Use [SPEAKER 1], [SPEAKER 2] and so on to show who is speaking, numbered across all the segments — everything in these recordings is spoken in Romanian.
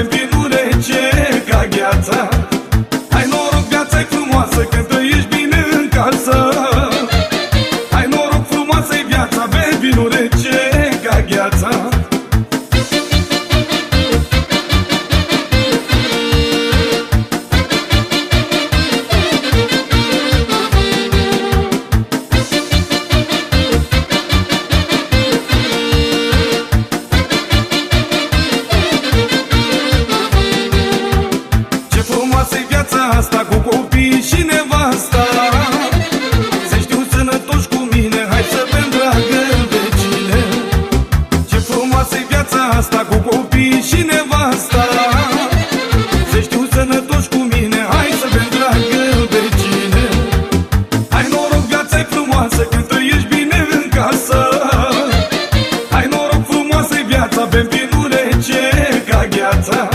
[SPEAKER 1] en frumoasă viața asta cu copii și nevasta. Să știu sănătoși cu mine, hai să bem dragă vecine. Ce frumoasă viața asta cu copii și nevasta. Să știu sănătoși cu mine, hai să bem dragă vecine. Hai noroc, viața-i frumoasă când trăiești bine în casă. Ai noroc, frumoasă viața, bem vinul rece ca gheața.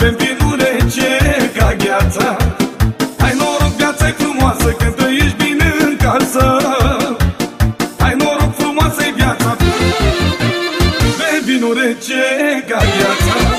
[SPEAKER 1] avem pirulețe ca gheața. Ai noroc, viața e frumoasă când trăiești bine în casă Ai noroc, frumoasă e viața. Pe vinul rece ca gheața.